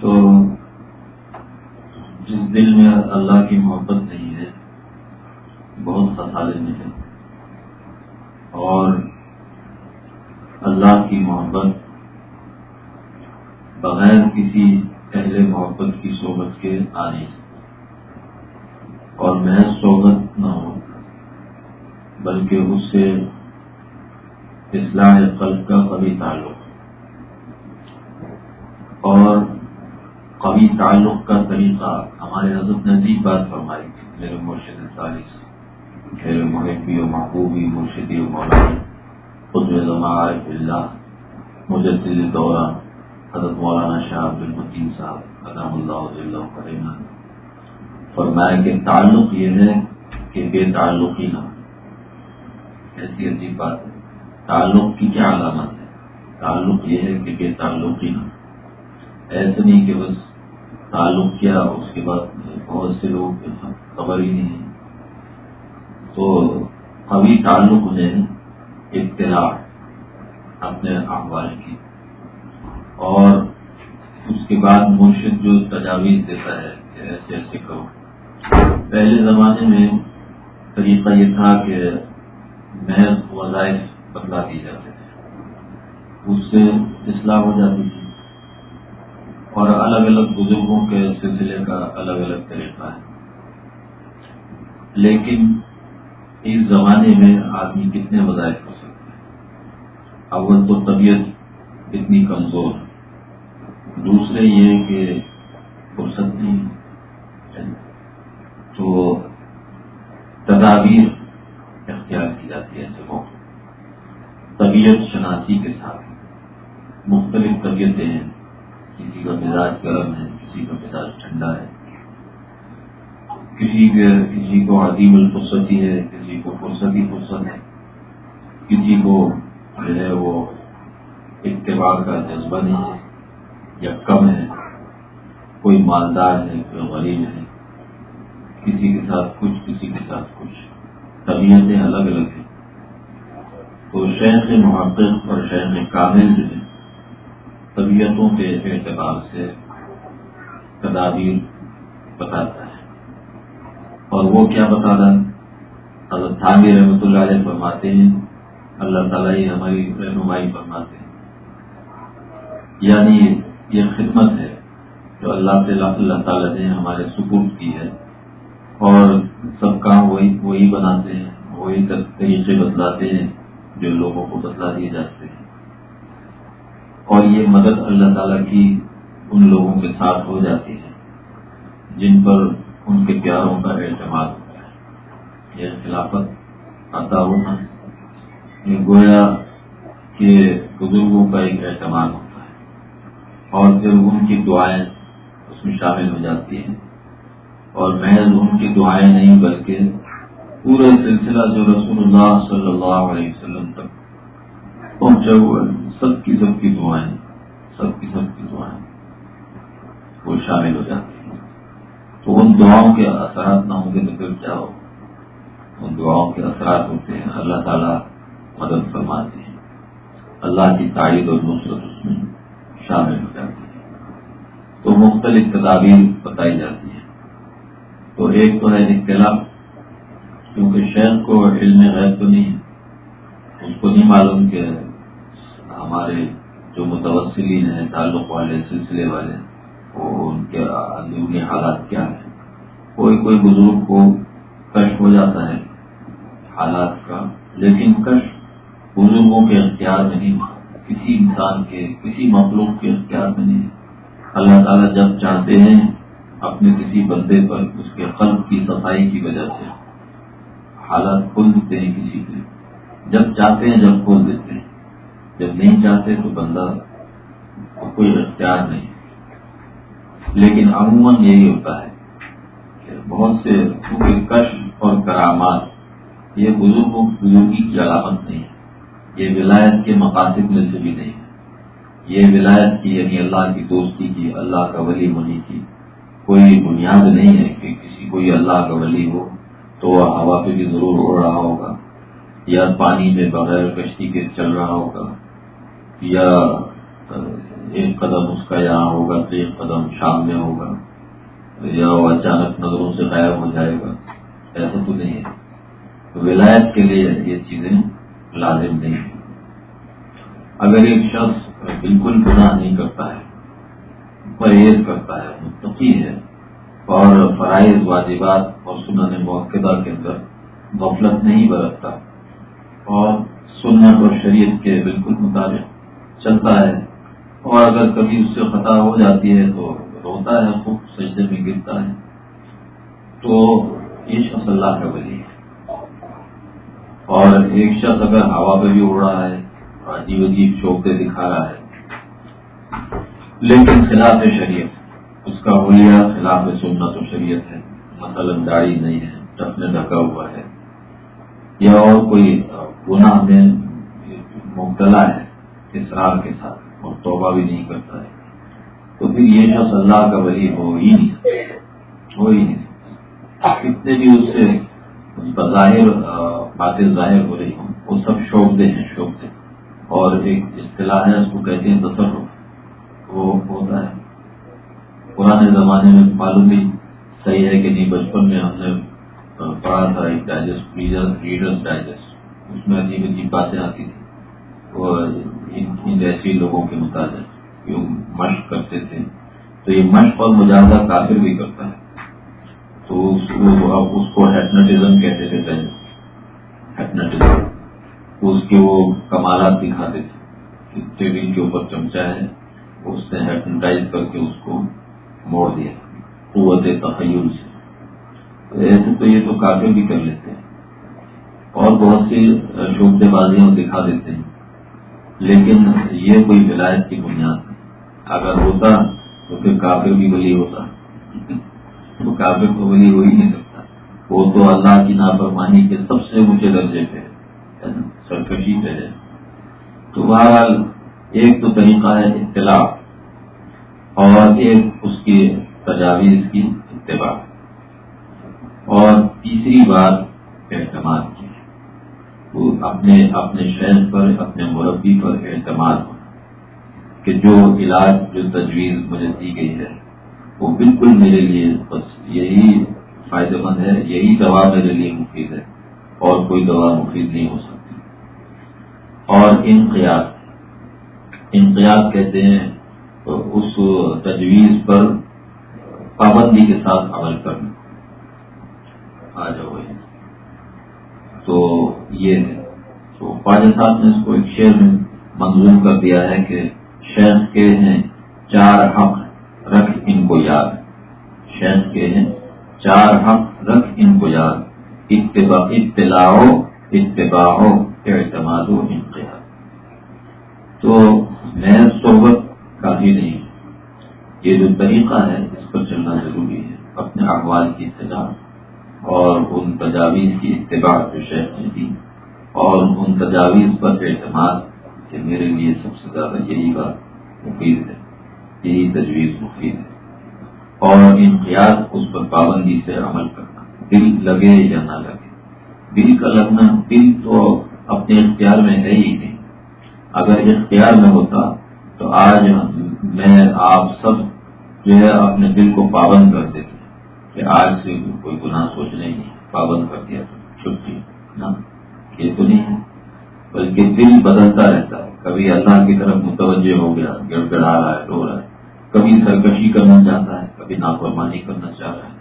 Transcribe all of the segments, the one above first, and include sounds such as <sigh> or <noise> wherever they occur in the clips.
تو جس دل میں اللہ کی محبت نہیں ہے، بہت خسارے میں ہے۔ اور اللہ کی محبت بغیر کسی پہلے محبت کی صحبت کے آنے۔ اور محض صحبت نہ ہو، بلکہ اس سے اصلاح قلب کا کبھی تعلق۔ اور قوی تعلق کا طریقہ ہمارے حضرت نے عجیب بات فرمائی تھی، میرے مرشد سالس میرے محبی و محبوبی مرشدی و مولانا خود عارف اللہ، مجدد دورہ، حضرت مولانا شاہ عبد المدین صاحب علام اللہ اللہ کریم فرمایا کہ تعلق یہ ہے کہ بے تعلقی نہ ایسی عجیب بات ہے۔ تعلق کی کیا علامت ہے؟ تعلق یہ ہے کہ بے تعلقی نہ ایسے نہیں کہ بس تعلق کیا اس کے بعد بہت سے لوگ خبر ہی نہیں تو ابھی تعلق انہیں اطلاع اپنے احوال کی۔ اور اس کے بعد مرشد جو تجاویز دیتا ہے کہ ایسے ایسے کرو۔ پہلے زمانے میں طریقہ یہ تھا کہ محض وظائف بدلا دی جاتے تھے اس سے اصلاح ہو جاتی تھی۔ اور الگ الگ بزرگوں کے سلسلے کا الگ الگ طریقہ ہے۔ لیکن اس زمانے میں آدمی کتنے وظائف کر سکتے ہیں؟ اول تو طبیعت اتنی کمزور ہے۔ دوسرے یہ کہ فرصت نہیں۔ تو تدابیر اختیار کی جاتی ہے ایسے موقع طبیعت شناسی کے ساتھ مختلف طبیعتیں ہیں، کسی کا مزاج گرم ہے، کسی کا مزاج ٹھنڈا ہے۔ کسی کے، کسی کو عدیم الفرصتی ہے، کسی کو فرصتی فرصت ہے۔ کسی کو جو ہے وہ اتباع کا جذبہ نہیں ہے یا کم ہے۔ کوئی مالدار ہے، کوئی غریب ہے۔ کسی کے ساتھ کچھ، کسی کے ساتھ کچھ۔ طبیعتیں الگ الگ ہیں۔ تو شہر محقق اور شہر کامل جو ہے طبیعتوں کے اعتبار سے تدابیر بتاتا ہے۔ اور وہ کیا بتانا؟ حضرت تھانوی رحمۃ اللہ علیہ فرماتے ہیں، اللہ تعالیٰ ہی ہماری رہنمائی فرماتے ہیں۔ یعنی یہ خدمت ہے جو اللہ تعالیٰ اللہ تعالیٰ نے ہمارے سکون کی ہے۔ اور سب کام وہی وہی بناتے ہیں، وہی طریقے بتلاتے ہیں۔ جو لوگوں کو بتلا دیے جاتے ہیں۔ اور یہ مدد اللہ تعالیٰ کی ان لوگوں کے ساتھ ہو جاتی ہے، جن پر ان کے پیاروں کا اعتماد ہوتا ہے۔ یہ خلافت آتا ہونا، یہ گویا کہ بزرگوں کا ایک اعتماد ہوتا ہے۔ اور پھر ان کی دعائیں اس میں شامل ہو جاتی ہیں۔ اور محض ان کی دعائیں نہیں، بلکہ پورا سلسلہ جو رسول اللہ صلی اللہ علیہ وسلم تک پہنچا ہوا ہے، سب کی سب کی دعائیں، سب کی سب کی دعائیں وہ شامل ہو جاتی ہیں۔ تو ان دعاؤں کے اثرات نہ ہوں گے تو پھر کیا ہو ان دعاؤں کے اثرات ہوتے ہیں، اللہ تعالیٰ مدد فرماتے ہیں۔ اللہ کی تائید اور نصرت اس میں شامل ہو جاتی ہے۔ تو مختلف تدابیر بتائی جاتی ہیں۔ تو ایک تو ہے اختلاف کیونکہ شہر کو علم غیر تو نہیں اس کو نہیں معلوم کہ ہمارے جو متوسلین ہیں، تعلق والے، سلسلے والے، وہ ان کے اندرونی حالات کیا ہیں؟ کوئی کوئی بزرگ کو کش ہو جاتا ہے حالات کا، لیکن کش بزرگوں کے اختیار میں نہیں کسی انسان کے، کسی مخلوق کے اختیار میں نہیں۔ اللہ تعالیٰ جب چاہتے ہیں، اپنے کسی بندے پر، اس کے قلب کی صفائی کی وجہ سے۔ حالات کھول دیتے ہیں کسی کے جب چاہتے ہیں، جب کھول دیتے ہیں۔ جب نہیں چاہتے تو بندہ کو کوئی اختیار نہیں۔ لیکن عموماً یہی ہوتا ہے کہ بہت سے کش اور کرامات، یہ بزرگوں بزرگی کی علامت نہیں ہے۔ یہ ولایت کے مقاصد میں سے بھی نہیں ہے۔ یہ ولایت کی یعنی اللہ کی دوستی کی، اللہ کا ولی منی کی کوئی بنیاد نہیں ہے کہ کسی کو یہ اللہ کا ولی ہو۔ تو وہ ہوا پہ بھی ضرور اڑ رہا ہوگا، یا پانی میں بغیر کشتی کے چل رہا ہوگا، یا، ایک قدم اس کا یہاں ہوگا تو ایک قدم شام میں ہوگا، یا وہ اچانک نظروں سے غائب ہو جائے گا، ایسا تو نہیں ہے۔ ولایت کے لیے یہ چیزیں لازم نہیں ہیں۔ اگر ایک شخص بالکل گناہ نہیں کرتا ہے، پرہیز کرتا ہے، متقی ہے اور فرائض، واجبات اور سنن موقع کے اندر غفلت نہیں برتتا۔ اور سنت اور شریعت کے بالکل مطابق چلتا ہے۔ اور اگر کبھی اس سے خطا ہو جاتی ہے تو روتا ہے، خوب سجدے میں گرتا ہے۔ تو یہ شخص اللہ کا ولی ہے۔ اور ایک شخص اگر ہوا پہ بھی اڑ رہا ہے، عجیب عجیب چوکے دکھا رہا ہے۔ لیکن خلاف شریعت۔ کا حلیہ خلاف سنت و شریعت ہے، مثلا داڑھی نہیں ہے ٹپنے ڈھکا ہوا ہے، یا اور کوئی گناہ میں مبتلا ہے اسرار کے ساتھ اور توبہ بھی نہیں کرتا ہے۔ تو پھر یہ شخص اللہ کا ولی ہو ہی نہیں ہو ہی نہیں کتنے بھی اس سے بظاہر باتیں ظاہر ہو رہی ہوں، وہ سب شوق دے ہیں شوق دے اور ایک اصطلاح ہے، اس کو کہتے ہیں تصرف۔ وہ ہوتا ہے۔ پرانے زمانے میں معلوم بھی صحیح ہے کہ نہیں، بچپن میں ہم نے پڑھا تھا ایک ڈائجسٹ ریڈرس ڈائجسٹ اس میں عجیب عجیب باتیں آتی تھی وہ ان جیسی لوگوں کے مطابق جو مشق کرتے تھے۔ تو یہ مشق اور مجاہدہ کافر بھی کرتا ہے۔ تو اس کو ہیٹنٹزم کہتے تھے پہلے۔ ہیٹنٹزم اس کے وہ کمالات دکھاتے تھے۔ ٹیبل کے اوپر چمچا ہے۔ اس نے ہیٹنٹائز کر کے اس کو موڑ دیا، قوت تخیل سے۔ ایسے تو یہ تو کافی بھی کر لیتے ہیں۔ اور بہت سی شوبے بازیاں دکھا دیتے ہیں۔ لیکن یہ کوئی ولایت کی بنیاد نہیں۔ اگر ہوتا تو پھر کافر بھی ولی ہوتا۔ تو کافر تو ولی ہو ہی نہیں سکتا۔ وہ تو اللہ کی نافرمانی کے سب سے اونچے درجے پہ سرکشی پہ ہے۔ تو بہرحال ایک تو طریقہ ہے اطلاع اور ایک اس کی تجاویز کی اتباع اور تیسری بات اعتماد کی۔ وہ اپنے اپنے شہر پر، اپنے مربی پر اعتماد ہو۔ کہ جو علاج، جو تجویز مجھے دی گئی ہے، وہ بالکل میرے لیے بس یہی فائدہ مند ہے، یہی دوا میرے لیے مفید ہے اور کوئی دوا مفید نہیں ہو سکتی۔ اور انقیات انقیات کہتے ہیں اس تجویز پر پابندی کے ساتھ عمل کرنا۔ آ جاؤ تو یہ ہے۔ تو خواجہ صاحب نے اس کو ایک شعر میں منظور کر دیا ہے کہ شیخ کے ہیں چار حق، رکھ ان کو یاد۔ شیخ کے ہیں چار حق، رکھ ان کو یاد۔ اتباع اطلاع اتباع اعتماد و انقیاد۔ تو میں صحبت کافی نہیں۔ یہ جو طریقہ ہے، اس پر چلنا ضروری ہے۔ اپنے احوال کی اطلاع اور ان تجاویز کی اتباع جو شیخ نے دی اور ان تجاویز پر اعتماد کہ میرے لیے سب سے زیادہ یہی بات مفید ہے، یہی تجویز مفید ہے۔ اور انقیاد اس پر پابندی سے عمل کرنا، دل لگے یا نہ لگے۔ دل کا لگنا، دل تو اپنے اختیار میں ہے ہی نہیں۔ اگر اختیار میں ہوتا تو آج میں آپ سب جو ہے اپنے دل کو پابند کر دیتے کہ آج سے کوئی گناہ سوچنے نہیں، پابند کر دیا چھٹی جی، نا یہ تو نہیں ہے۔ بلکہ دل بدلتا رہتا ہے۔ کبھی اللہ کی طرف متوجہ ہو گیا گڑ گڑا رہا ہے، رو رہا ہے۔ کبھی سرکشی کرنا چاہتا ہے، کبھی نافرمانی کرنا چاہ رہا ہے۔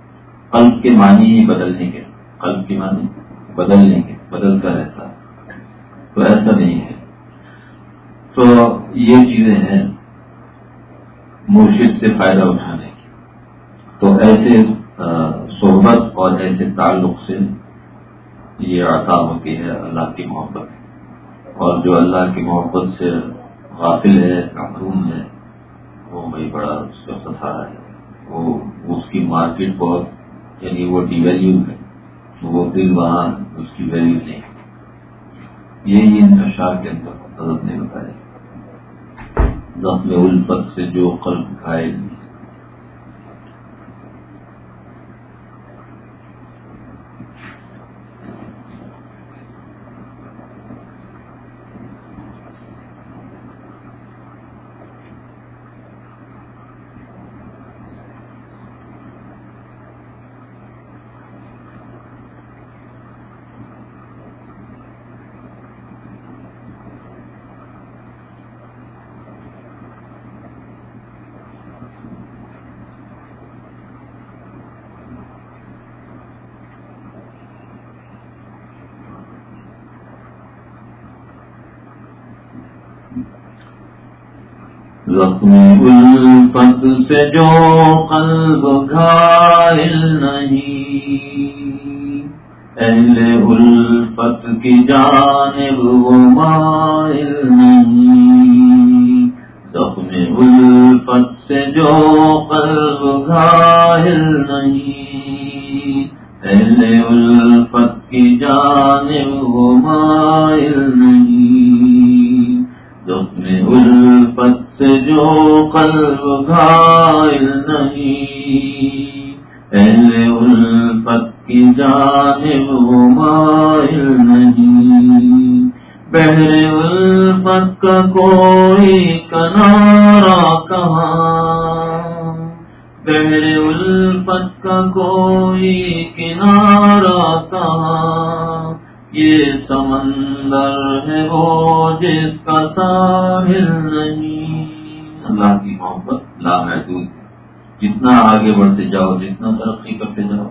قلب کے معنی ہی بدلنے کے، قلب کے معنی بدلنے کے، بدلتا رہتا ہے۔ تو ایسا نہیں ہے۔ تو یہ چیزیں ہیں مرشد سے فائدہ اٹھانے کی۔ تو ایسے صحبت اور ایسے تعلق سے یہ عطا ہوتی ہے اللہ کی محبت۔ اور جو اللہ کی محبت سے غافل ہے، محروم ہے، وہ بھائی بڑا اس کا سسارا ہے۔ وہ، اس کی مارکیٹ بہت یعنی وہ ڈی ویلیو ہے۔ وہ دل وہاں اس کی ویلیو نہیں۔ یہی ان اشار کے اندر حضرت نے بتایا۔ زخم الفت سے جو قلب کھائے زخم الفت سے جو قلب گھائل نہیں اہل الفت کی جانب وہ مائل نہیں زخم الفت سے جو قلب گھائل نہیں سمندر ہے وہ جس کا ساحل نہیں۔ اللہ کی محبت لامحدود جتنا آگے بڑھتے جاؤ، جتنا ترقی کرتے جاؤ۔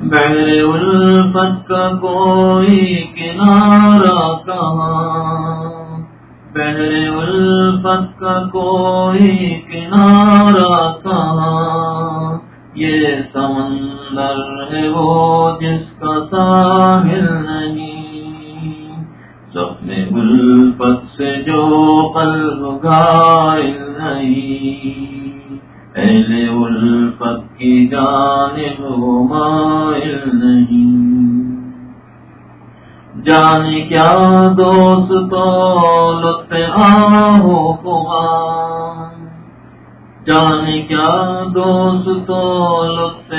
بہر الفت کا کوئی کنارا کہاں؟ بہر الفت کا کوئی کنارا کہاں؟ یہ سمندر ہے وہ جس کا ساحل نہیں۔ سپنے الفت سے جو قلب گائل نہیں، اہل الفت کی جانب مائل نہیں۔ جانے کیا دوست تو لطف آہو کمار جانے کیا دوست تو لطف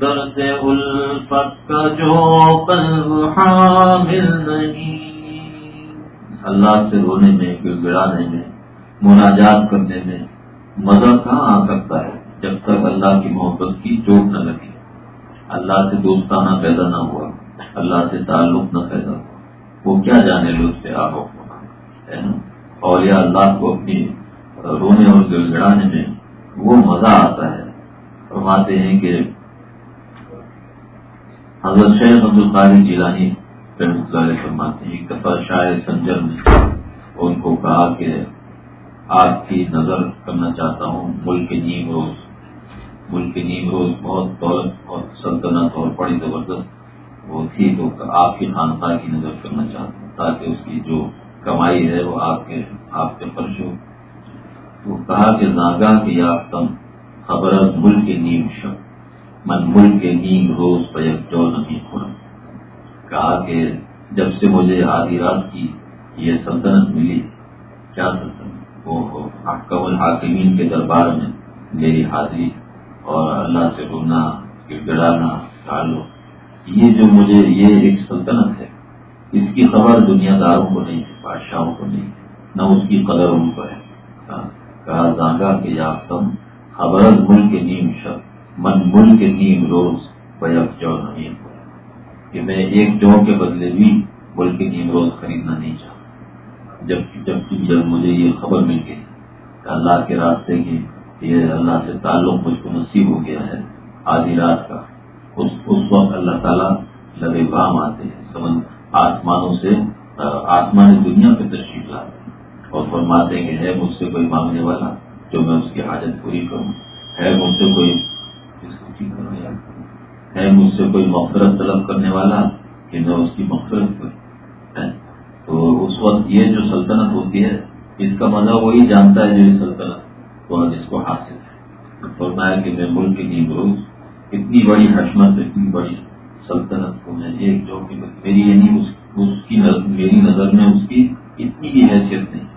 درد الفت کا جو قلب حامل نہیں۔ اللہ سے رونے میں گڑانے میں، مناجات کرنے میں مزہ کہاں آ سکتا ہے جب تک اللہ کی محبت کی چوٹ نہ لگی اللہ سے دوستانہ پیدا نہ ہوا، اللہ سے تعلق نہ پیدا ہوا۔ وہ کیا جانے لطف آہو ہے نا؟ اولیاء اللہ کو اپنی رونے اور گڑ گڑانے میں وہ مزہ آتا ہے۔ فرماتے ہیں کہ حضرت شیخ عبد القاری جیلانی علیہ فرماتے ہیں ایک دفعہ سنجر نے ان کو کہا کہ آپ کی نظر کرنا چاہتا ہوں، ملک نیم روز ملک نیم روز بہت دولت اور سلطنت اور بڑی زبردست وہ تھی تو آپ کی خانقاہ کی نظر کرنا چاہتا ہوں، تاکہ اس کی جو کمائی ہے وہ آپ کے آپ کے فرش ہو۔ وہ کہا کہ ناگا کی آفتم خبر ملک نیم شب۔ من ملک کے نیم روز پیک جو نہیں خورم کہا کہ جب سے مجھے آدھی رات کی یہ سلطنت ملی، کیا سلطنت؟ وہ حکم الحاکمین کے دربار میں میری حاضری اور اللہ سے رونا گڑانا تعلق۔ یہ جو مجھے یہ ایک سلطنت ہے، اس کی خبر دنیا داروں کو نہیں ہے بادشاہوں کو نہیں، نہ اس کی قدر ان کو ہے۔ کہا زانگا کے یافتم، خبر ملک کے نیم شب۔ من ملک نیم روز بیک جو نہیں کہ میں ایک جو کے بدلے بھی ملک نیم روز خریدنا نہیں چاہتا۔ جب جب جب مجھے یہ خبر مل گئی کہ اللہ کے راستے کی یہ اللہ سے تعلق مجھ کو نصیب ہو گیا ہے، آدھی رات کا، اس اس وقت اللہ تعالیٰ لگے بام آتے ہیں سمجھ آسمانوں سے آسمانی دنیا پہ تشریف لاتے اور فرماتے ہیں کہ ہے مجھ سے کوئی مانگنے والا جو میں اس کی حاجت پوری کروں۔ ہے مجھ سے کوئی ہے مجھ سے کوئی مفرت طلب کرنے والا کہ میں اس کی مفرت کروں تو اس وقت یہ جو سلطنت ہوتی ہے، اس کا مزہ وہی جانتا ہے جو یہ سلطنت وہ جس کو حاصل ہے۔ فرمایا کہ میں ملک کی نیب روز اتنی بڑی حشمت، اتنی بڑی سلطنت کو میں ایک جو کہ میری یعنی اس کی نظر، میری نظر میں اس کی اتنی بھی حیثیت نہیں۔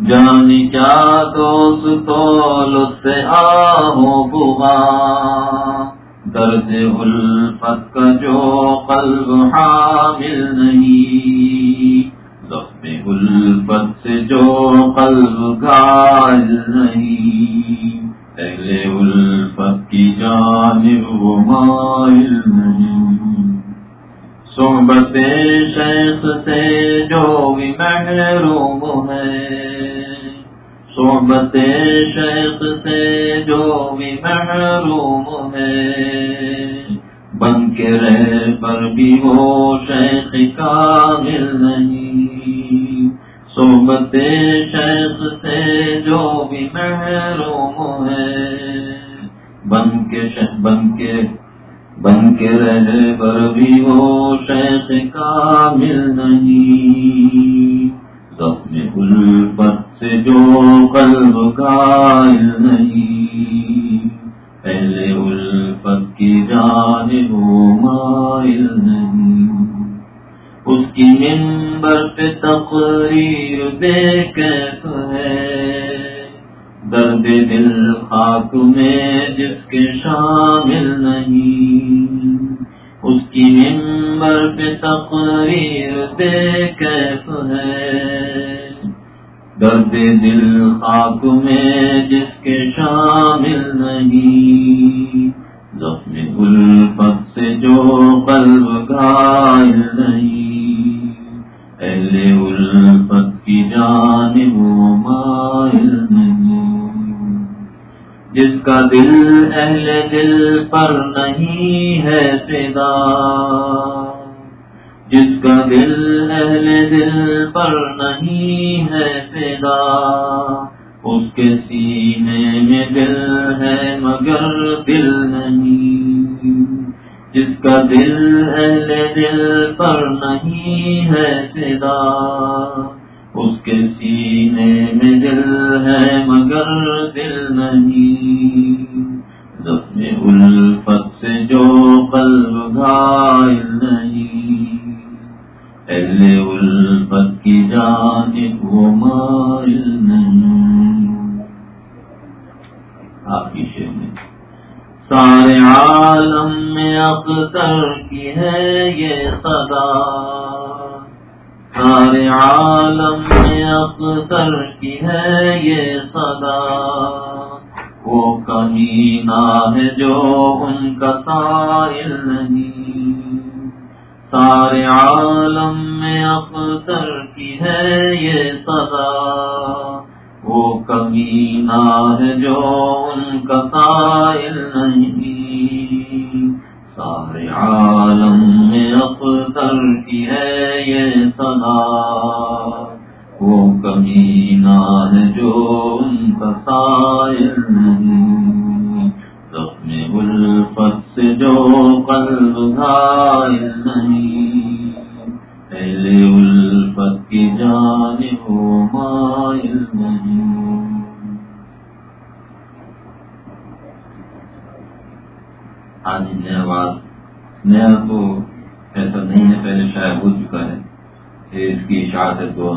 جانی کیا دوست تو لطف آہو بغا درد الفت کا جو قلب حامل نہیں زخم الفت سے جو قلب گائل نہیں۔ اہل الفت کی جانب وہ مائل نہیں۔ صحبت شیخ سے جو بھی محروم ہے صحبت شیخ سے جو بھی محروم ہے، بن کے رہ پر بھی وہ شیخ کامل نہیں۔ صحبت شیخ سے جو بھی محروم ہے، بن کے بن کے بن کے رہ پر بھی وہ شیخ کامل نہیں۔ قلب قائل نہیں پہلے الفت کی جانب مائل نہیں۔ اس کی ممبر پہ تقریر دیکھ ہے۔ درد دل خاک میں جس کے شامل نہیں۔ اس کی ممبر پہ تقریر دے کیف ہے۔ درد دل خاک میں جس کے شامل نہیں، زخم الفت سے جو قلب گائل نہیں۔ اہل الفت کی جانب مائل نہیں۔ جس کا دل اہل دل پر نہیں ہے سدا جس کا دل اہل دل پر نہیں ہے سدا اس کے سینے میں دل ہے مگر دل نہیں۔ جس کا دل اہل دل پر نہیں ہے سدا اس کے سینے میں دل ہے مگر دل نہیں۔ زخم الفت سے جو قلب گھائل اہل الفت کی جانب وہ مائل نہیں آپ کی شیر میں. سارے عالم میں اختر کی ہے یہ صدا. سارے عالم میں اختر کی ہے یہ صدا. وہ کمی نہ ہے جو ان کا سائل نہیں. سارے عالم میں اختر کی ہے یہ صدا وہ کمی نہ ہے جو ان کا سائل نہیں۔ سارے عالم میں اختر کی ہے یہ سنا وہ کمی نہ ہے جو ان کا سائل نہیں۔ زخم الفت سے جو قلب گھائل نہیں پہلے الفت کی جانب مائل نہیں آج نیا بات نیا تو ایسا نہیں ہے پہلے شاید ہو چکا ہے کہ اس کی اشاعت ہے تو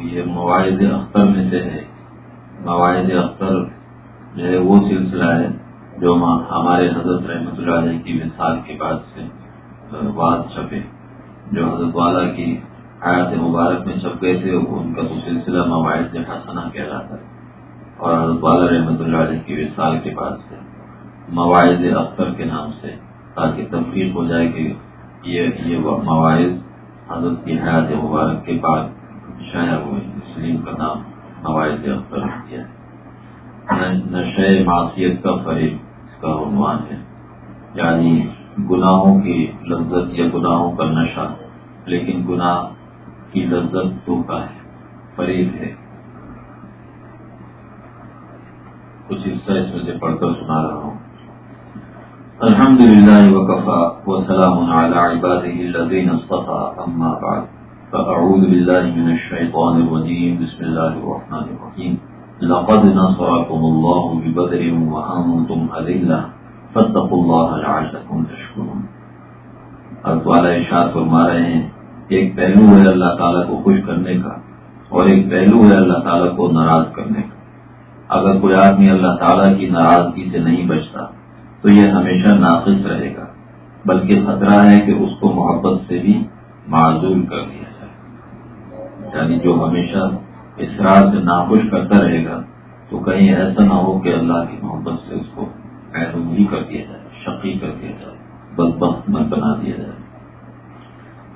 یہ مواعد اختر میں سے ہے مواعد اختر جو ہے وہ سلسلہ ہے۔ جو ہمارے حضرت رحمۃ اللہ علیہ کی مثال کے بعد سے بات چھپے، جو حضرت والا کی حیات مبارک میں چھپ گئے تھے، ان کا تو سلسلہ مواعد حسنہ کہلاتا ہے۔ اور حضرت والا رحمۃ اللہ علیہ کی مثال کے بعد سے، مواعظ اختر کے نام سے، تاکہ تفریح ہو جائے کہ یہ یہ مواعظ حضرت کی حیات مبارک کے بعد شائع ہوئے۔ اس لیے کا نام مواعظ اختر کیا۔ ہے نشے معاشیت کا فریب۔ کا عنوان ہے۔ یعنی گناہوں کی لذت یا گناہوں کا نشہ، لیکن گناہ کی لذت تو کا ہے، فریب ہے۔ کچھ حصہ اس میں سے پڑھ کر سنا رہا ہوں۔ الحمد لله وكفى وسلام على عباده الذين اصطفى أما بعد فأعوذ بالله من الشيطان الرجيم بسم الله الرحمن الرحيم لقد نصركم الله ببدر وأنتم أذلة. فاتقوا الله لعلكم تشكرون. حضرت والا ارشاد فرما رہے ہیں ایک پہلو ہے اللہ تعالیٰ کو خوش کرنے کا اور ایک پہلو ہے اللہ تعالیٰ کو ناراض کرنے کا. اگر کوئی آدمی اللہ تعالیٰ کی ناراضگی سے نہیں بچتا تو یہ ہمیشہ ناقص رہے گا، بلکہ خطرہ ہے کہ اس کو محبت سے بھی معذور کر دیا جائے۔ یعنی جو ہمیشہ اسرار سے ناخوش کرتا رہے گا، تو کہیں ایسا نہ ہو کہ اللہ کی محبت سے اس کو محروم ہی کر دیا جائے، شقی کر دیا جائے بد میں بنا دیا جائے۔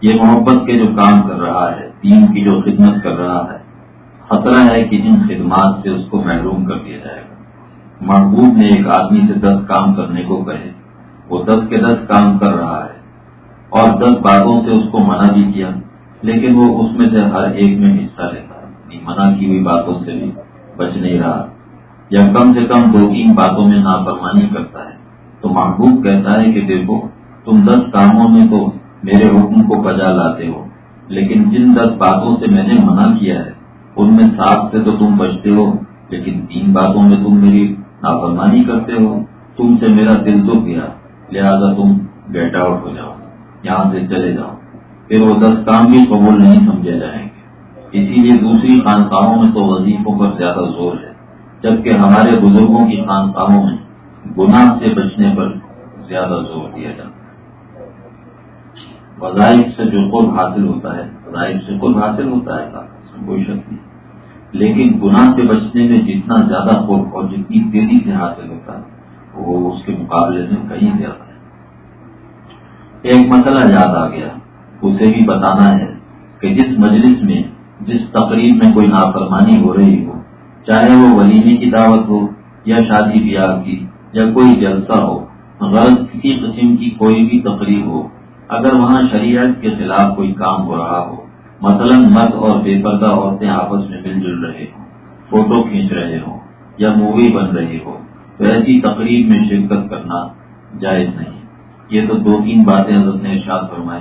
یہ محبت کے جو کام کر رہا ہے، دین کی جو خدمت کر رہا ہے، خطرہ ہے کہ ان خدمات سے اس کو محروم کر دیا جائے گا۔ محبوب نے ایک آدمی سے دس کام کرنے کو کہے، وہ دس کے دس کام کر رہا ہے۔ اور دس باتوں سے اس کو منع بھی کیا، لیکن وہ اس میں سے ہر ایک میں حصہ لیتا ہے منع کی ہوئی باتوں سے بھی بچ نہیں رہا۔ یا کم سے کم دو تین باتوں میں نافرمانی کرتا ہے، تو محبوب کہتا ہے کہ دیکھو، تم دس کاموں میں تو میرے حکم کو بجا لاتے ہو، لیکن جن دس باتوں سے میں نے منع کیا ہے، ان میں سات سے تو تم بچتے ہو، لیکن تین باتوں میں تم میری نافرمانی کرتے ہو، تم سے میرا دل تو گیا لہذا تم گیٹ آؤٹ ہو جاؤ، یہاں سے چلے جاؤ۔ پھر وہ دس کام بھی قبول نہیں سمجھے جائیں گے۔ اسی لیے دوسری خانقاہوں میں تو وظیفوں پر زیادہ زور ہے، جبکہ ہمارے بزرگوں کی خانقاہوں میں گناہ سے بچنے پر زیادہ زور دیا جاتا ہے۔ وظائف سے جو قرب حاصل ہوتا ہے، وظائف سے قرب حاصل ہوتا ہے کوئی شک نہیں۔ لیکن گناہ سے بچنے میں جتنا زیادہ قرب اور جتنی تیزی سے حاصل ہوتا ہے، وہ اس کے مقابلے میں کہیں زیادہ ہے۔ ایک مسئلہ یاد آ گیا، اسے بھی بتانا ہے کہ جس مجلس میں جس تقریب میں کوئی نافرمانی ہو رہی ہو، چاہے وہ ولیمے کی دعوت ہو یا شادی بیاہ کی یا کوئی جلسہ ہو، غرض کسی قسم کی کوئی بھی تقریب ہو، اگر وہاں شریعت کے خلاف کوئی کام ہو رہا ہو، مثلا مرد اور بے پردہ عورتیں آپس میں مل جل رہے ہوں، فوٹو کھینچ رہے ہوں یا مووی بن رہی ہو، تو ایسی تقریب میں شرکت کرنا جائز نہیں۔ یہ تو دو تین باتیں حضرت نے ارشاد فرمائے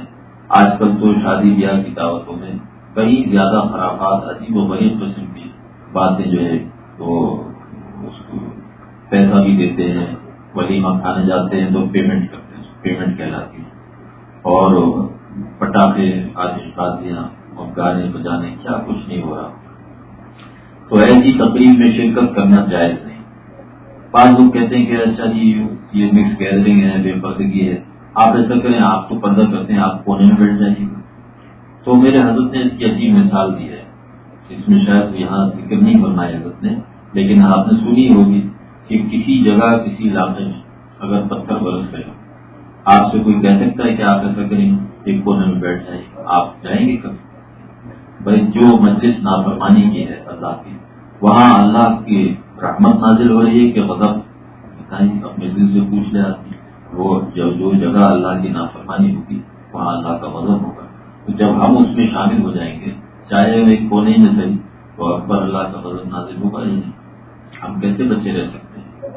آج کل تو شادی بیاہ کی دعوتوں میں کئی زیادہ خرافات، عجیب و غریب قسم کی باتیں جو ہے وہ اس کو پیسہ بھی دیتے ہیں ولیمہ کھانے جاتے ہیں تو پیمنٹ کرتے ہیں پیمنٹ کہلاتی ہے۔ اور پٹاخے آدمی شادیاں اور گانے بجانے، کیا کچھ نہیں ہو رہا۔ تو ایسی تقریب میں شرکت کرنا جائز نہیں۔ بعض لوگ کہتے ہیں کہ اچھا جی یہ مکس گیدرنگ ہے، بے پردگی ہے۔ آپ ایسا کریں، آپ تو پردہ کرتے ہیں، آپ کونے میں بیٹھ جائیے۔ تو میرے حضرت نے اس کی عجیب مثال دی ہے۔ اس میں شاید یہاں ذکر نہیں کرنا ہے حضرت نے، لیکن آپ نے سنی ہوگی کہ کسی جگہ کسی علاقے میں اگر پتھر برس گئے، آپ سے کوئی کہہ سکتا ہے کہ آپ ایسا کریں، ایک کونے میں بیٹھ جائیں، آپ جائیں گے کبھی؟ بھائی، جو مجلس نافرمانی کی ہے، اللہ کی، وہاں اللہ کی رحمت نازل ہو رہی ہے کہ غضب؟ بتائیں، اپنے دل سے پوچھ لے آتی وہ جو جگہ اللہ کی نافرمانی ہوگی، وہاں اللہ کا غضب ہوگا۔ جب ہم اس میں شامل ہو جائیں گے، چاہے ایک کونے میں صحیح تو اکبر اللہ کا غضب نازل ہوگا ہی نہیں؟ ہم کیسے بچے رہ سکتے ہیں؟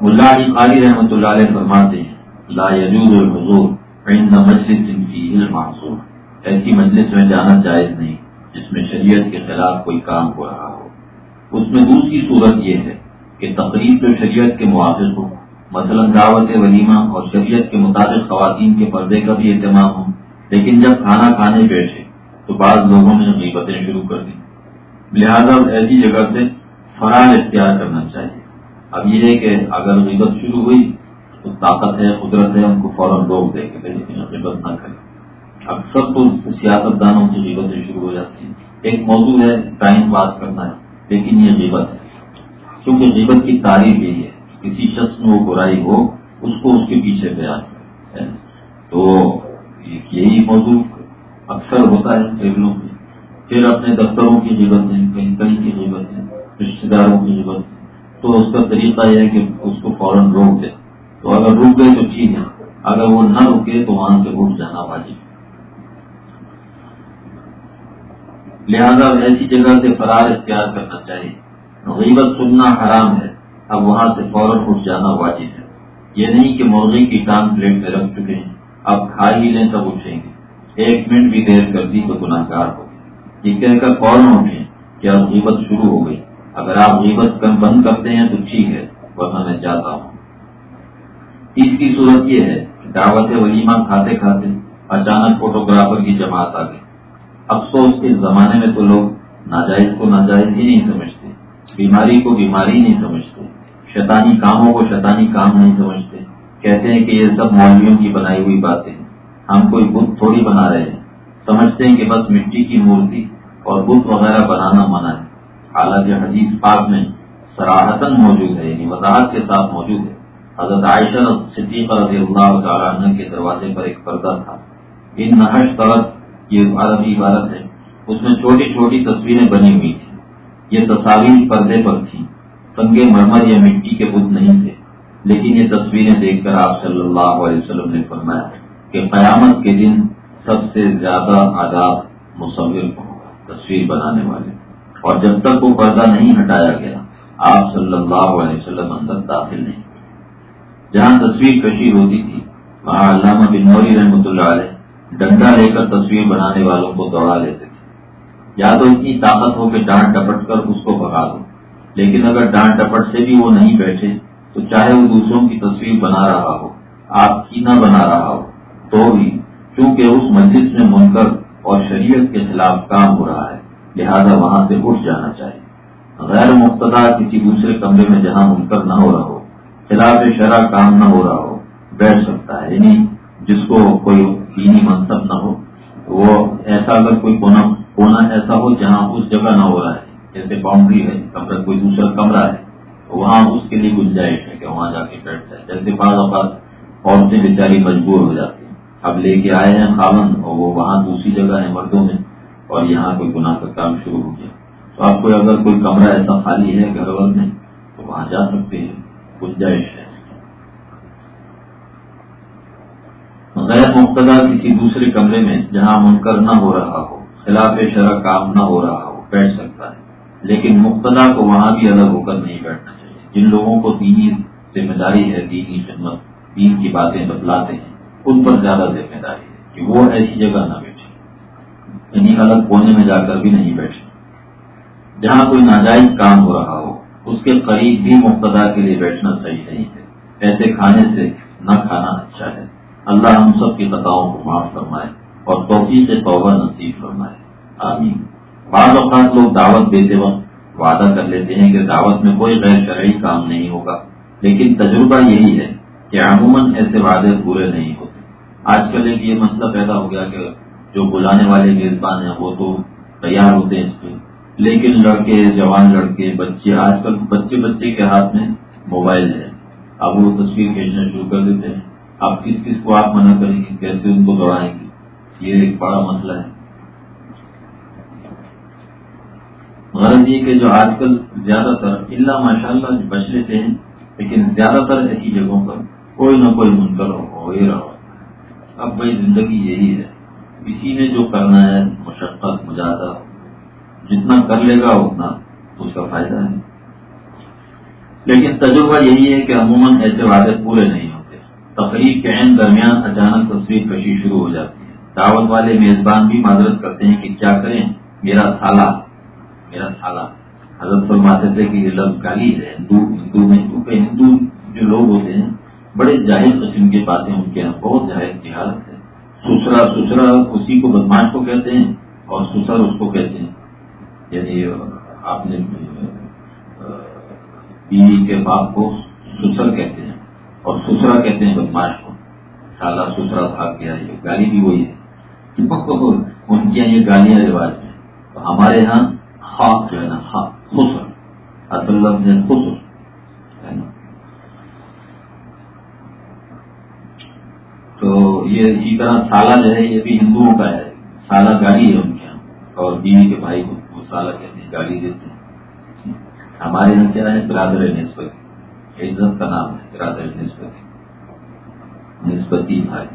ملا علی قاری رحمۃ اللہ علیہ فرماتے ہیں، لا یجوز الحضور عند مجلس فيه المعصوم ایسی مجلس میں جانا جائز نہیں، جس میں شریعت کے خلاف کوئی کام ہو رہا ہو۔ اس میں دوسری صورت یہ ہے کہ تقریب جو شریعت کے موافق ہو مثلا دعوت ولیمہ اور شریعت کے مطابق خواتین کے پردے کا بھی اہتمام ہو لیکن جب کھانا کھانے بیٹھے تو بعض لوگوں نے غیبتیں شروع کر دی لہذا ایسی جگہ سے فرار اختیار کرنا چاہیے۔ اب یہ ہے کہ اگر غیبت شروع ہوئی تو طاقت ہے، قدرت ہے ان کو فوراً روک دے کہ غیبت نہ کرے اکثر تو سیاست دانوں کی غیبتیں شروع ہو جاتی ہیں۔ ایک موضوع ہے، ٹائم پاس کرنا ہے، لیکن یہ غیبت ہے۔ کیونکہ غیبت کی تعریف یہی ہے۔ کسی شخص میں وہ برائی ہو، اس کو اس کے پیچھے بیان تو یہی موضوع اکثر ہوتا ہے ٹیبلوں میں۔ پھر اپنے دفتروں کی ضرورت ہے کہیں کہیں کی ضرورت ہے رشتے داروں کی ضرورت ہے تو اس کا طریقہ یہ ہے کہ اس کو فوراً روک دے تو اگر رک گئے تو ٹھیک ہے، اگر وہ نہ رکے تو وہاں سے اٹھ جانا واجب۔ لہذا ایسی جگہ سے فرار اختیار کرنا چاہیے۔ غیبت سننا حرام ہے۔ اب وہاں سے فوراً اٹھ جانا واجب ہے۔ یہ نہیں کہ مرغی کی ٹانگ پلیٹ میں رکھ چکے ہیں۔ اب کھا ہی لیں تب اٹھیں گے۔ ایک منٹ بھی دیر کر دی تو گناہ گار ہو یہ کہہ کر فوراً اٹھیں کہ اب غیبت شروع ہو گئی۔ اگر آپ غیبت کم بند کرتے ہیں تو ٹھیک ہے، ورنہ میں جاتا ہوں۔ تیسری صورت یہ ہے کہ دعوت ولیمہ کھاتے کھاتے اچانک فوٹوگرافر کی جماعت آ گئی۔ افسوس اس زمانے میں تو لوگ ناجائز کو ناجائز ہی نہیں سمجھتے، بیماری کو بیماری نہیں سمجھتے۔ شیطانی کاموں کو شیطانی کام نہیں سمجھتے۔ کہتے ہیں کہ یہ سب مولویوں کی بنائی ہوئی باتیں ہم کوئی بت تھوڑی بنا رہے ہیں۔ سمجھتے ہیں کہ بس مٹی کی مورتی اور بت وغیرہ بنانا منع ہے۔ حالانکہ حدیث پاک میں سراہتن موجود ہے یعنی وضاحت کے ساتھ موجود ہے۔ حضرت عائشہ صدیقہ رضی اللہ تعالیٰ عنہ کے دروازے پر ایک پردہ تھا۔ ان نحش طرف یہ عربی عبارت ہے۔ اس میں چھوٹی چھوٹی تصویریں بنی ہوئی تھیں۔ یہ تصاویر پردے پر تھیں۔ سنگے مرمر یا مٹی کے بت نہیں تھے۔ لیکن یہ تصویریں دیکھ کر آپ صلی اللہ علیہ وسلم نے فرمایا کہ قیامت کے دن سب سے زیادہ آزاد مصور ہوگا، تصویر بنانے والے۔ اور جب تک وہ پردہ نہیں ہٹایا گیا، آپ صلی اللہ علیہ وسلم اندر داخل نہیں۔ جہاں تصویر کشی ہوتی تھی، وہاں علامہ بن موری رحمۃ اللہ علیہ ڈنڈا لے کر تصویر بنانے والوں کو دوڑا لیتے تھے۔ یا تو اتنی طاقت ہو کہ ڈانٹ ٹپٹ کر اس کو بھگا دو۔ لیکن اگر ڈانٹ ٹپٹ سے بھی وہ نہیں بیٹھے، تو چاہے وہ دوسروں کی تصویر بنا رہا ہو، آپ کی نہ بنا رہا ہو، تو بھی کیونکہ اس مسجد میں منکر اور شریعت کے خلاف کام ہو رہا ہے، لہذا وہاں سے اٹھ جانا چاہیے۔ غیر مقتدا کسی دوسرے کمرے میں جہاں منکر نہ ہو رہا ہو، خلاف شرح کام نہ ہو رہا ہو، بیٹھ سکتا ہے۔ یعنی جس کو کوئی دینی منصب نہ ہو، وہ ایسا اگر کوئی کونا کونا ایسا ہو جہاں اس جگہ نہ ہو رہا ہے۔ جیسے باؤنڈری ہے کمرہ کوئی دوسرا کمرہ ہے، تو وہاں اس کے لیے گنجائش ہے کہ وہاں جا کے بیٹھ جائے۔ جیسے بعض اوقات عورتیں بیچاری مجبور ہو جاتی ہیں۔ اب لے کے آئے ہیں خاون اور وہ وہاں دوسری جگہ ہے مردوں میں اور یہاں کوئی گناہ کا کام شروع ہو گیا۔ تو آپ کو اگر کوئی کمرہ ایسا خالی ہے گھر والے میں، تو وہاں جا سکتے ہیں۔ گنجائش ہے۔ غیر مبتدا کسی دوسرے کمرے میں جہاں منکر نہ ہو رہا ہو، خلاف شرح کام نہ ہو رہا ہو، بیٹھ سکتا ہے۔ لیکن مبتدا کو وہاں بھی الگ ہو کر نہیں بیٹھنا چاہیے۔ جن لوگوں کو دینی ذمہ داری ہے، دینی خدمت، دین کی باتیں بتلاتے ہیں، ان پر زیادہ ذمہ داری ہے کہ وہ ایسی جگہ نہ بیٹھے۔ یعنی الگ کونے میں جا کر بھی نہیں بیٹھے۔ جہاں کوئی ناجائز کام ہو رہا ہو، اس کے قریب بھی مقتدا کے لیے بیٹھنا صحیح نہیں ہے۔ ایسے کھانے سے نہ کھانا اچھا ہے۔ اللہ ہم سب کی قطعوں کو معاف فرمائے اور توفیع سے توبہ نصیب فرمائے۔ آمین۔ بعض اوقات لوگ دعوت دیتے وقت وعدہ کر لیتے ہیں کہ دعوت میں کوئی غیر شرعی کام نہیں ہوگا۔ لیکن تجربہ یہی ہے کہ عموماً ایسے وعدے پورے نہیں ہوتے۔ آج کل ایک یہ مسئلہ پیدا ہو گیا کہ جو بلانے والے میزبان ہیں وہ تو تیار ہوتے ہیں اس پہ لیکن لڑکے، جوان لڑکے، بچے، آج کل بچے بچے کے ہاتھ میں موبائل ہے۔ اب وہ تصویر کھینچنا شروع کر دیتے ہیں۔ اب کس کس کو آپ منع کریں گے؟ کیسے ان کو دوڑائیں گے؟ یہ ایک بڑا مسئلہ ہے۔ غرض یہ کہ جو آج کل زیادہ تر اللہ ماشاء اللہ بچ لیتے ہیں لیکن زیادہ تر ایسی جگہوں پر کوئی نہ کوئی منکر ہو ہی رہا اب بھائی زندگی یہی ہے۔ کسی نے جو کرنا ہے، مشقت، مجاہدہ، جتنا کر لے گا، اتنا اس کا فائدہ ہے۔ لیکن تجربہ یہی ہے کہ عموماً ایسے وعدے پورے نہیں ہوتے۔ تقریب کے عین درمیان اچانک تصویر کشی شروع ہو جاتی ہے۔ دعوت والے میزبان بھی معذرت کرتے ہیں کہ کیا کریں، میرا تھالا میرا تھالا حضرت فرماتے تھے کہ یہ لفظ گالی ہے ہندو ہندو میں کیونکہ ہندو جو لوگ ہوتے ہیں، بڑے جاہر قسم کے باتیں ان کے یہاں بہت جاہر کی حالت ہے سسرا سسرا اسی کو بدماش کو کہتے ہیں اور سسر اس کو کہتے ہیں۔ یعنی آپ نے بیوی کے باپ کو سسر کہتے ہیں اور سسرا کہتے ہیں بدماش کو۔ سالہ سسرا تھا کیا یہ گالی بھی وہی ہے۔ ان کے یہاں یہ گالیاں رواج ہیں۔ تو ہمارے یہاں خاک جو ہے نا خاک خسر اصل لفظ ہے خسر ہے نا۔ تو یہ اسی طرح سالہ جو ہے، یہ بھی ہندوؤں کا ہے۔ سالہ گالی ہے ان کے یہاں۔ اور بیوی کے بھائی کو سالہ کہتے ہیں گالی دیتے ہیں۔ ہمارے یہاں کیا ہے، برادر نسبت۔ عزت کا نام ہے، برادر نسبت۔ نسبتی بھائی۔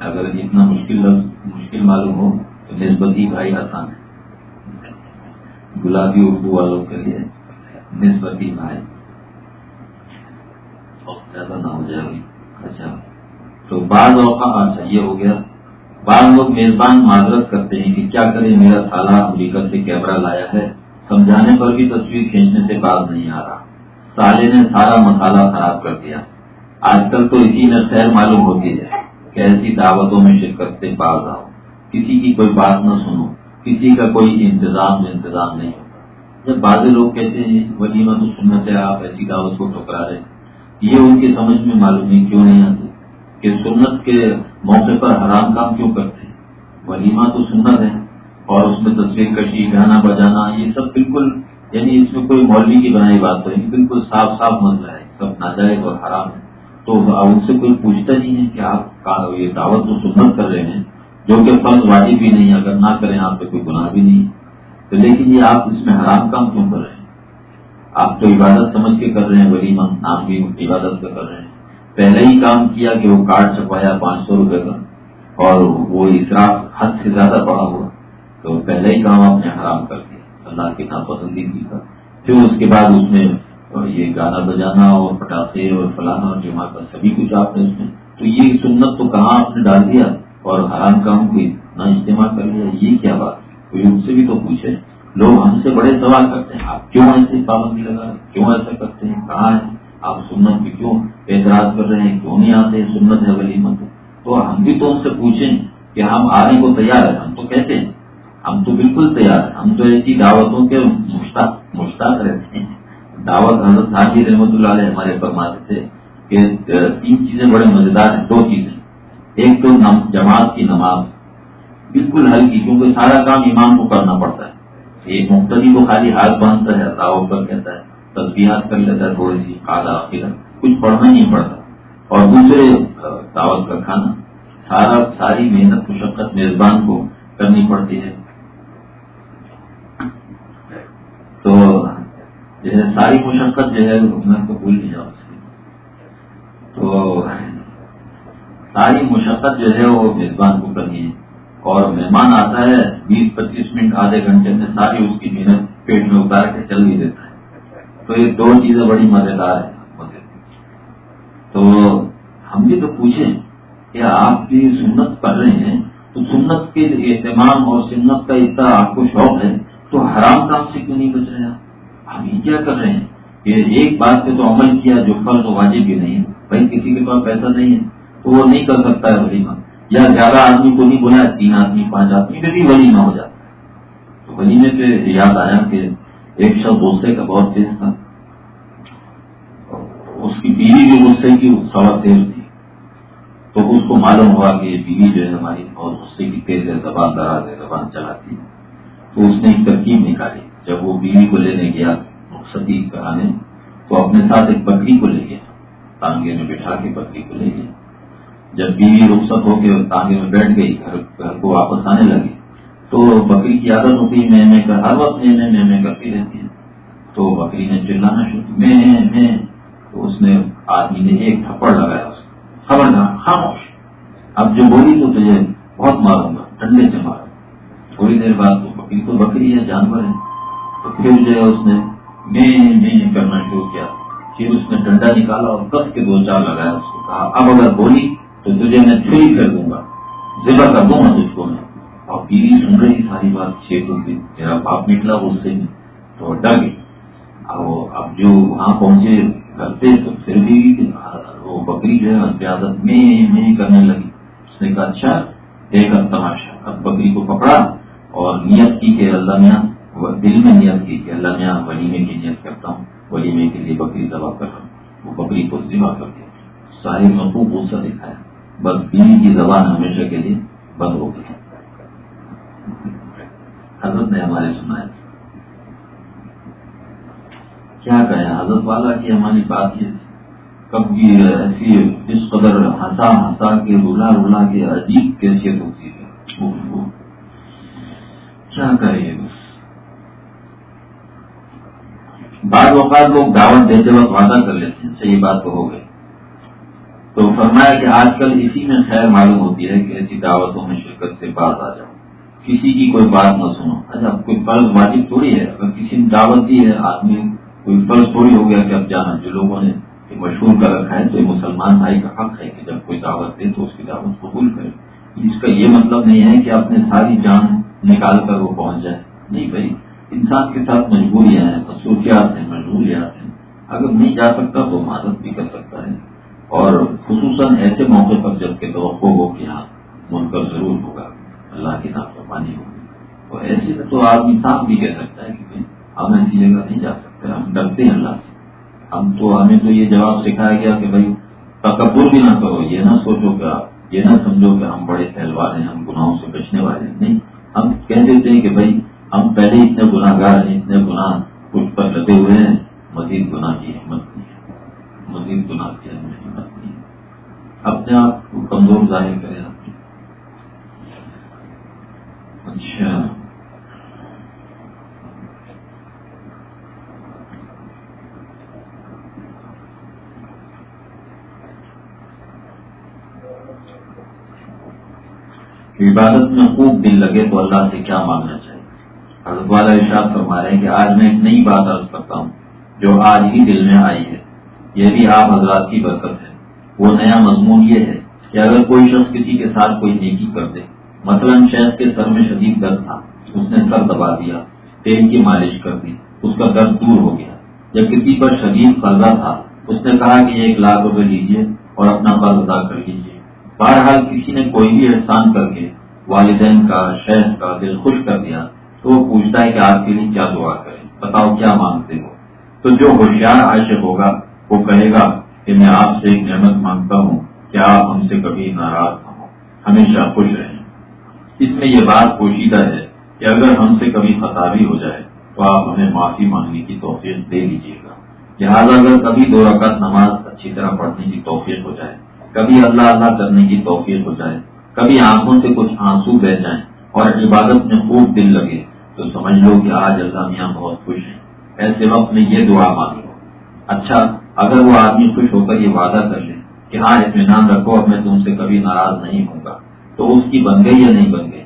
اگر اتنا مشکل مشکل معلوم ہو، تو نسبتی بھائی آسان ہے۔ گلابی اردو والوں کے لیے نسبتی بھائی بہت زیادہ نہ ہو جائے اچھا۔ تو بعض اوقات ہاں، اچھا یہ ہو گیا۔ بعض لوگ میزبان معذرت کرتے ہیں کہ کیا کریں، میرا سالہ امریکہ سے کیمرہ لایا ہے۔ سمجھانے پر بھی تصویر کھینچنے سے باز نہیں آ رہا۔ سالے نے سارا مسالہ خراب کر دیا۔ آج کل تو اسی میں خیر معلوم ہوتی ہے کہ ایسی دعوتوں میں شرکت سے باز آؤ۔ کسی کی کوئی بات نہ سنو۔ کسی کا کوئی انتظام انتظام نہیں ہوتا۔ جب بعض لوگ کہتے ہیں، ولیمہ تو سننا چاہے آپ ایسی دعوت کو ٹھکرا رہے یہ ان کی سمجھ میں معلوم نہیں، کیوں نہیں آتی کہ سنت کے موقع پر حرام کام کیوں کرتے ہیں؟ ولیمہ تو سنت ہے اور اس میں تصویر کشی، گانا بجانا، یہ سب بالکل یعنی اس میں کوئی مولوی کی بنائی بات تو نہیں، بالکل صاف صاف مسئلہ ہے، سب ناجائز اور حرام ہے۔ تو ان سے کوئی پوچھتا نہیں ہے کہ آپ یہ دعوت تو سنت کر رہے ہیں۔ جو کہ فرض واجب بھی نہیں اگر نہ کریں آپ پہ کوئی گناہ بھی نہیں تو لیکن یہ آپ اس میں حرام کام کیوں کر رہے ہیں؟ آپ تو عبادت سمجھ کے کر رہے ہیں، ولی من نام بھی عبادت کا کر رہے ہیں۔ پہلے ہی کام کیا کہ وہ کارڈ چھپایا پانچ سو روپے کا اور وہ اسراف حد سے زیادہ بڑا ہوا۔ تو پہلے ہی کام آپ نے حرام کر دیا۔ اللہ کی ناپسندیدگی کا پھر اس کے بعد اس میں یہ گانا بجانا اور پٹاخے اور فلانا اور جمع کا سبھی کچھ آپ نے اس میں۔ تو یہ سنت تو کہاں آپ نے ڈال دیا؟ اور حرام کام کو اتنا اجتماع کر لیا یہ کیا بات کوئی ان سے بھی تو پوچھے۔ لوگ ہم سے بڑے سوال کرتے ہیں، آپ کیوں ایسے پابندی لگا کیوں ایسا کرتے ہیں؟ کہاں ہے آپ سنت بھی کیوں اعتراض کر رہے ہیں؟ کیوں نہیں آتے سنت ہے ولی مت۔ تو ہم بھی تو ان سے پوچھیں کہ ہم آنے کو تیار ہیں، ہم تو کہتے ہیں؟ ہم تو بالکل تیار ہیں۔ ہم تو ایسی دعوتوں کے مشتاق مشتاق رہتے ہیں۔ دعوت حضرت حاجی رحمۃ اللہ علیہ ہمارے فرماتے تھے کہ تین چیزیں بڑے مزیدار ہیں، دو چیزیں۔ ایک تو جماعت کی نماز بالکل ہلکی، کیونکہ سارا کام امام کو کرنا پڑتا ہے۔ ایک مختلف کو خالی ہاتھ باندھتا ہے دعوت پر کہتا ہے تصویرات کر لیتا ہے، تھوڑی سی خالا کچھ پڑھنا ہی نہیں پڑتا۔ اور دوسرے دعوت کا کھانا، سارا، ساری محنت، مشقت، میزبان کو کرنی پڑتی ہے۔ تو جو ہے، ساری مشقت جو ہے میں تو بھول نہیں جاؤں تو ساری مشقت جو ہے وہ میزبان کو کرنی ہے۔ اور مہمان آتا ہے، بیس پچیس منٹ، آدھے گھنٹے میں ساری اس کی محنت پیٹ میں اتار کے چل بھی دیتا ہے۔ تو یہ دو چیزیں بڑی مزیدار ہیں۔ تو ہم بھی تو پوچھیں کہ آپ کی سنت کر رہے ہیں، تو سنت کے اہتمام اور سنت کا اتنا آپ کو شوق ہے، تو حرام کام سے کیوں نہیں بچ رہے ہیں ہم یہ کیا کر رہے ہیں؟ کہ ایک بات پہ تو عمل کیا جو فرض و واجب بھی نہیں ہے۔ بھائی، کسی کے پاس پیسہ نہیں ہے۔ تو وہ نہیں کر سکتا ہے ولیمہ۔ یا زیادہ آدمی کو نہیں بلایا تین آدمی، پانچ آدمی پہ بھی ولیمہ ہو جاتا ہے۔ تو ولیمے پہ یاد آیا کہ ایک شخص دوسرے کا بہت تیز تھا۔ اس کی بیوی بھی غصے کی سوا تیز تھی۔ تو اس کو معلوم ہوا کہ یہ بیوی جو ہے ہماری بہت غصے کی تیز ہے، زبان دراز ہے، زبان چلاتی ہے۔ تو اس نے ایک ترکیب نکالی۔ جب وہ بیوی کو لینے گیا رخصتی کرانے، تو اپنے ساتھ ایک بکری کو لے گیا۔ تانگے میں بٹھا کے بکری کو لے گیا۔ جب بیوی رخصت ہو کے تانگے میں بیٹھ گئی، گھر کو واپس آنے لگی۔ تو بکری کی عادت ہوتی، میں میں کر ہر وقت میں میں میں کرتی رہتی ہے تو بکری نے چلانا شروع، میں میں، تو اس نے آدمی نے ایک تھپڑ لگایا اس خبر نہ خاموش۔ اب جو بولی تو تجھے بہت ماروں گا ٹھنڈے سے ماروں تھوڑی دیر بعد تو بکری تو بکری ہے، جانور ہے۔ تو پھر جو ہے اس نے میں میں کرنا شروع کیا۔ پھر اس نے ڈنڈا نکالا اور کس کے دو چار لگایا اس کو۔ کہا، اب اگر بولی تو تجھے میں چھری کر دوں گا۔ ذبح کر دوں گا تجھ کو میں۔ اور بیوی سن رہی ساری بات چھ ہوگی میرا باپ نکلا اس سے تو ڈر گئی۔ اب جو وہاں پہنچے گھر پہ تو پھر بھی وہ بکری جو ہے عادت میں میں کرنے لگی۔ اس نے کہا اچھا دیکھا تماشا۔ اب بکری کو پکڑا اور نیت کی کہ اللہ میاں دل میں نیت کی کہ اللہ میاں ولیمے کی نیت کرتا ہوں۔ ولیمے کے لیے بکری دبا کر رہا ہوں۔ وہ بکری کو ذبح کر دیا۔ ساری محبوب غصہ دکھایا۔ بس بیوی کی زبان ہمیشہ کے لیے بند ہو گئی حضرت نے ہمارے سنایا۔ کیا کہیں حضرت والا کی ہماری بات یہ کب کی ایسی اس قدر ہنسا ہنسا کے رولا رولا کے، عجیب کیفیت ہوتی ہے؟ کیا کریں بس بعض اوقات لوگ دعوت دیتے وقت وعدہ کر لیتے ہیں۔ اچھا، صحیح بات تو ہو گئی۔ تو فرمایا کہ آج کل اسی میں خیر معلوم ہوتی ہے کہ ایسی دعوتوں میں شرکت سے باز آ جاؤ۔ کسی کی کوئی بات نہ سنو۔ اچھا کوئی فرض واجب تھوڑی ہے۔ اگر کسی نے دعوت دی ہے، آدمی کوئی فرض تھوڑی ہو گیا کہ اب جانا جو لوگوں نے مشہور کر رکھا ہے، تو یہ مسلمان بھائی کا حق ہے کہ جب کوئی دعوت دے تو اس کی دعوت قبول کرے۔ اس کا یہ مطلب نہیں ہے کہ اپنے ساری جان نکال کر وہ پہنچ جائے۔ نہیں بھائی، انسان کے ساتھ مجبوریاں ہیں خصوصیات ہیں، مجبوریات ہیں۔ اگر نہیں جا سکتا تو مدد بھی کر سکتا ہے۔ اور خصوصاً ایسے موقع پر جبکہ توقع ہو کہ ہاں منکر ضرور ہوگا، اللہ کی نافرمانی ہوگی۔ تو ایسے تو آدمی صاف بھی کہہ سکتا ہے کہ ہم ایسی جگہ نہیں جا سکتے، ہم ڈرتے ہیں اللہ سے۔ ہم تو، ہمیں تو یہ جواب سکھایا گیا کہ بھائی، تکبر بھی نہ کرو، یہ نہ سوچو کہ، یہ نہ سمجھو کہ ہم بڑے پہلوان ہیں، ہم گناہوں سے بچنے والے ہیں۔ نہیں، ہم کہہ دیتے ہیں کہ بھائی، ہم پہلے اتنے گناہ گار ہیں، اتنے گناہ کچھ پر لگے ہوئے ہیں۔ مزید گناہ کی ہمت نہیں ہے۔ مزید گناہ کی اپنے آپ کو کمزور ظاہر کرے اچھا۔ عبادت میں خوب دل لگے تو اللہ سے کیا مانگنا چاہیے؟ حضرت والا ارشاد فرما رہے ہیں کہ آج میں ایک نئی بات عرض کرتا ہوں جو آج ہی دل میں آئی ہے۔ یہ بھی آپ حضرات کی برکت ہے۔ وہ نیا مضمون یہ ہے کہ اگر کوئی شخص کسی کے ساتھ کوئی نیکی کر دے، مثلا شہد کے سر میں شدید درد تھا، اس نے سر دبا دیا، تیل کی مالش کر دی، اس کا درد دور ہو گیا۔ جب کسی پر شدید قرضہ تھا، اس نے کہا کہ ایک لاکھ روپے لیجیے اور اپنا قرض ادا کر لیجیے بہرحال کسی نے کوئی بھی احسان کر کے والدین کا، شہد کا دل خوش کر دیا تو وہ پوچھتا ہے کہ آپ کے لیے کیا دعا کریں؟ بتاؤ کیا مانگتے ہو؟ تو جو ہوشیار عاشق ہوگا، وہ کہے گا کہ میں آپ سے ایک نعمت مانگتا ہوں کہ آپ ہم سے کبھی ناراض نہ ہوں؟ ہمیشہ خوش رہیں۔ اس میں یہ بات پوشیدہ ہے کہ اگر ہم سے کبھی خطا بھی ہو جائے، تو آپ ہمیں معافی مانگنے کی توفیق دے دیجیے گا۔ لہٰذا اگر کبھی دو رکعت نماز اچھی طرح پڑھنے کی توفیق ہو جائے، کبھی اللہ اللہ کرنے کی توفیق ہو جائے، کبھی آنکھوں سے کچھ آنسو بہ جائیں اور عبادت میں خوب دل لگے، تو سمجھ لو کہ آج اللہ میاں بہت خوش ہیں۔ ایسے وقت میں یہ دعا مانگ لو اچھا اگر وہ آدمی خوش ہو کر یہ وعدہ کر لے کہ ہاں اطمینان رکھو، اب میں تم سے کبھی ناراض نہیں ہوں گا، تو اس کی بن گئی یا نہیں بن گئی؟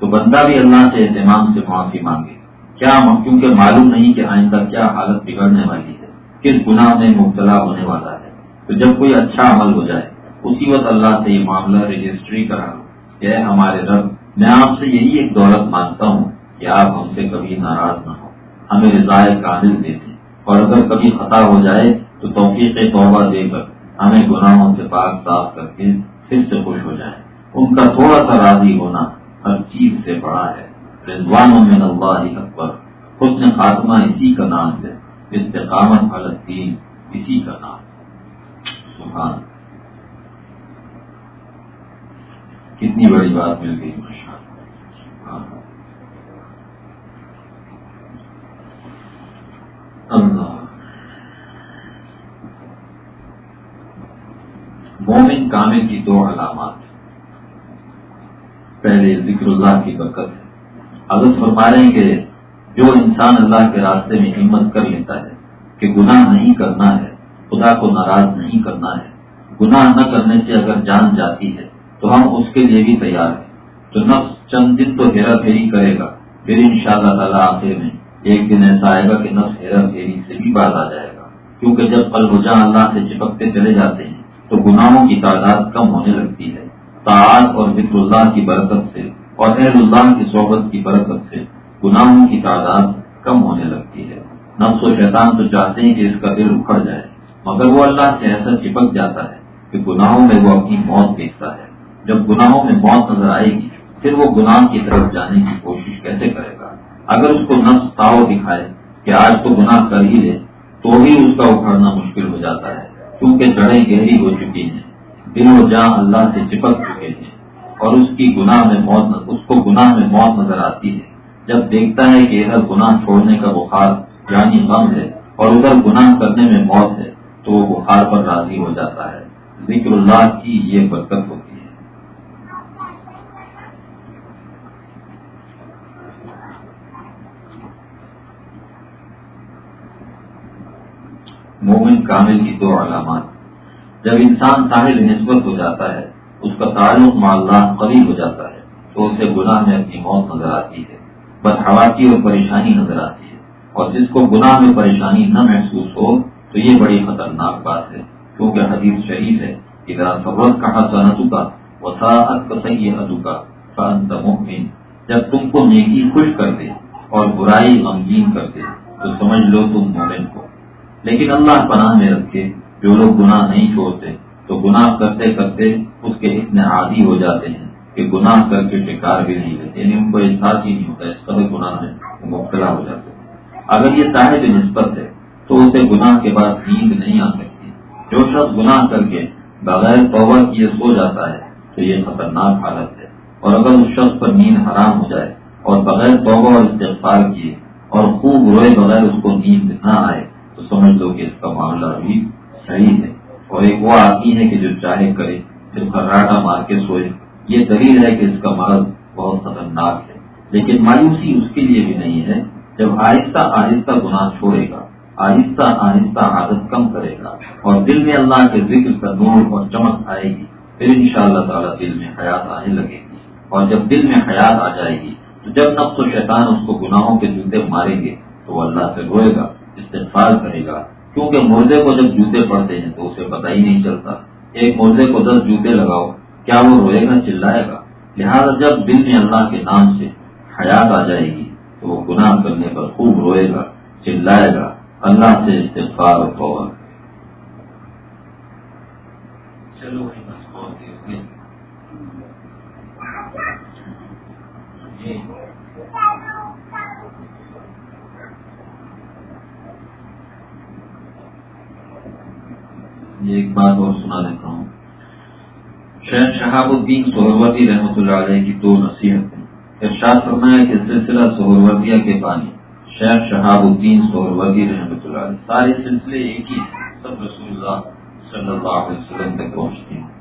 تو بندہ بھی اللہ سے اہتمام سے معافی مانگے۔ کیا کیونکہ معلوم نہیں کہ آئندہ کیا حالت بگڑنے والی ہے، کس گناہ میں مبتلا ہونے والا ہے۔ تو جب کوئی اچھا عمل ہو جائے، اسی وقت اللہ سے یہ معاملہ رجسٹری کرا کہ ہمارے رب، میں آپ سے یہی ایک دولت مانگتا ہوں کہ آپ ہم سے کبھی ناراض نہ ہو ہمیں رضائے قابل دے دیں۔ اور اگر کبھی خطا ہو جائے تو توفیق توبہ دے کر ہمیں گناہوں سے پاک صاف کر کے پھر سے خوش ہو جائیں۔ ان کا تھوڑا سا راضی ہونا ہر چیز سے بڑا ہے۔ رضوانوں میں اللہ اکبر۔ حسن خاتمہ اسی کا نام ہے۔ استقامت فلسطین اسی کا نام سبحان۔ کتنی بڑی بات مل گئی اللہ۔ مومن کامل کی دو علامات پہلے ذکر اللہ کی برکت ہے۔ اگر فرما رہے ہیں کہ جو انسان اللہ کے راستے میں ہمت کر لیتا ہے کہ گناہ نہیں کرنا ہے، خدا کو ناراض نہیں کرنا ہے، گناہ نہ کرنے سے اگر جان جاتی ہے تو ہم اس کے لیے بھی تیار ہیں۔ تو نفس چند دن تو ہیرا پھیری کرے گا، پھر ان شاء اللہ تعالیٰ آخر میں ایک دن ایسا آئے گا کہ نفس ہیرا پھیری سے بھی باز آ جائے گا۔ کیونکہ جب پل اللہ سے چپکتے چلے جاتے ہیں تو گناہوں کی تعداد کم ہونے لگتی ہے۔ تعال اور ذکر اللہ کی برکت سے اور اہل اللہ کی صحبت کی برکت سے گناہوں کی تعداد کم ہونے لگتی ہے۔ نفس و شیطان تو چاہتے ہیں کہ اس کا دل اکھڑ جائے، مگر وہ اللہ سے ایسا چپک جاتا ہے کہ گناہوں میں وہ اپنی موت دیکھتا ہے۔ جب گناہوں میں موت نظر آئے گی، پھر وہ گناہ کی طرف جانے کی کوشش کیسے کرے گا؟ اگر اس کو نفس تاؤ دکھائے کہ آج تو گناہ کر ہی لے، تو بھی اس کا اکھڑنا مشکل ہو جاتا ہے۔ کیونکہ جڑیں گہری ہو چکی ہیں۔ دل و جاں اللہ سے چپک چکے ہیں۔ اور اس کی گناہ میں موت اس کو گناہ میں موت نظر آتی ہے۔ جب دیکھتا ہے کہ ادھر گناہ چھوڑنے کا بخار یعنی غم ہے اور ادھر گناہ کرنے میں موت ہے، تو وہ بخار پر راضی ہو جاتا ہے۔ ذکر اللہ کی یہ برکت ہوتی ہے مومن کامل کی دو علامات جب انسان صاحب نسبت ہو جاتا ہے، اس کا تعلق اللہ قریب ہو جاتا ہے تو اسے گناہ میں اپنی موت نظر آتی ہے بدہواسی اور پریشانی نظر آتی ہے اور جس کو گناہ میں پریشانی نہ محسوس ہو تو یہ بڑی خطرناک بات ہے، کیونکہ حدیث شریف ہے کہ سبرت کہا صنعت کا وساحت کا صحیح حدو کا مؤمن، جب تم کو نیکی خوش کر دے اور برائی غمگین کر دے تو سمجھ لو تم مومن کو لیکن اللہ پناہ میں رکھے، جو لوگ گناہ نہیں چھوڑتے، تو گناہ کرتے کرتے اس کے اتنے عادی ہو جاتے ہیں کہ گناہ کر کے شکار بھی نہیں لیتے یعنی ان کو احساس ہی نہیں ہوتا، اس قدر گناہ میں مبتلا ہو جاتے ہیں۔ اگر یہ صاحب نسبت ہے، تو اسے گناہ کے بعد نیند نہیں آ سکتی۔ جو شخص گناہ کر کے بغیر توبہ کیے سو جاتا ہے، تو یہ خطرناک حالت ہے۔ اور اگر اس شخص پر نیند حرام ہو جائے اور بغیر توبہ اور استغفار کیے اور خوب روئے بغیر اس کو نیند نہ آئے تو سمجھ لو کہ اس کا معاملہ بھی صحیح ہے۔ اور ایک وہ آتی ہے کہ جو چاہے کرے پھر کراٹا مار کے سوئے۔ یہ دلیل ہے کہ اس کا مرض بہت خطرناک ہے۔ لیکن مایوسی اس کے لیے بھی نہیں ہے۔ جب آہستہ آہستہ گناہ چھوڑے گا، آہستہ آہستہ عادت کم کرے گا اور دل میں اللہ کے ذکر کا نور اور چمک آئے گی، پھر ان شاء اللہ تعالیٰ دل میں حیات آنے لگے گی۔ اور جب دل میں حیات آ جائے گی، تو جب نفس و شیطان اس کو گناہوں کے جوتے ماریں گے، تو وہ اللہ سے روئے گا۔ استفال کرے گا۔ کیونکہ مردے کو جب جوتے پڑتے ہیں تو اسے پتہ ہی نہیں چلتا۔ ایک مردے کو دس جوتے لگاؤ، کیا وہ روئے گا، چلائے گا؟ لہذا جب دل میں اللہ کے نام سے حیات آ جائے گی، تو وہ گناہ کرنے پر خوب روئے گا، چلائے گا۔ اللہ سے استفال اور چلو یہ ایک بات اور سنا دیتا ہوں۔ شہر شہاب الدین سہروتی رحمۃ اللہ علیہ کی دو نصیحت ارشاد فرمایا کہ سلسلہ سہروتیہ کے بانی شیخ شہاب الدین سہروتی رحمۃ اللہ علیہ۔ سارے سلسلے ایک ہی سب رسول اللہ صلی اللہ علیہ وسلم تک پہنچتے ہیں۔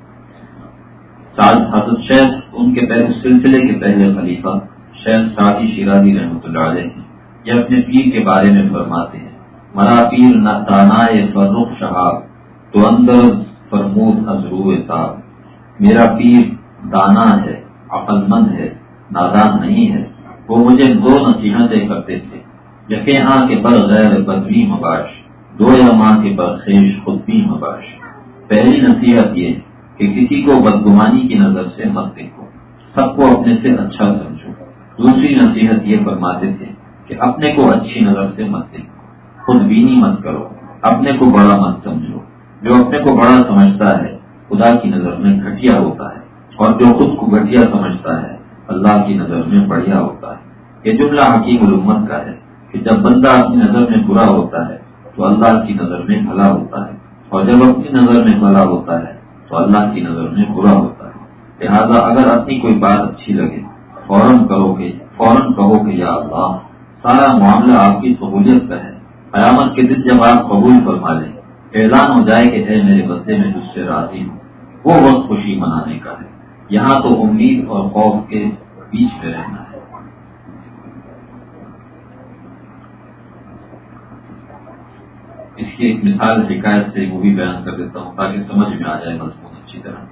حضرت شیخ، ان کے پہلے سلسلے کے پہلے خلیفہ شیخ سعدی شیرازی رحمۃ اللہ علیہ یہ اپنے پیر کے بارے میں فرماتے ہیں۔ مرا پیر نہ تانا فرخ شہاب۔ تو اندر فرمود ازرو صاحب میرا پیر دانا ہے عقل مند ہے، نادان نہیں ہے۔ وہ مجھے دو نصیحتیں کرتے تھے۔ یقین ہاں کے بر غیر بدوی مباش، دو یا ماں کے برخیش خود بھی مباش۔ پہلی نصیحت یہ کہ کسی کو بدگمانی کی نظر سے مت دیکھو۔ سب کو اپنے سے اچھا سمجھو۔ دوسری نصیحت یہ فرماتے تھے کہ اپنے کو اچھی نظر سے مت دیکھو۔ خود بینی مت کرو، اپنے کو بڑا مت سمجھو۔ جو اپنے کو بڑا سمجھتا ہے، خدا کی نظر میں گھٹیا ہوتا ہے اور جو خود کو گھٹیا سمجھتا ہے، اللہ کی نظر میں بڑھیا ہوتا ہے۔ یہ جملہ حکیم الامت کا ہے کہ جب بندہ اپنی نظر میں برا ہوتا ہے، تو اللہ کی نظر میں بھلا ہوتا ہے۔ اور جب اپنی نظر میں بھلا ہوتا ہے، تو اللہ کی نظر میں برا ہوتا ہے۔ لہذا اگر اپنی کوئی بات اچھی لگے، فوراً کرو گے فوراً کہو گے یا اللہ، سارا معاملہ آپ کی سہولیت کا ہے۔ قیامت کے دن جب آپ قبول فرما لیں اعلان ہو جائے کہ اے میرے بدے میں جس سے راضی ہوں۔ وہ وقت خوشی منانے کا ہے۔ یہاں تو امید اور خوف کے بیچ میں رہنا ہے۔ اس کی ایک مثال شکایت سے وہ بھی بیان کر دیتا ہوں تاکہ سمجھ میں آ جائے مضمون اچھی طرح۔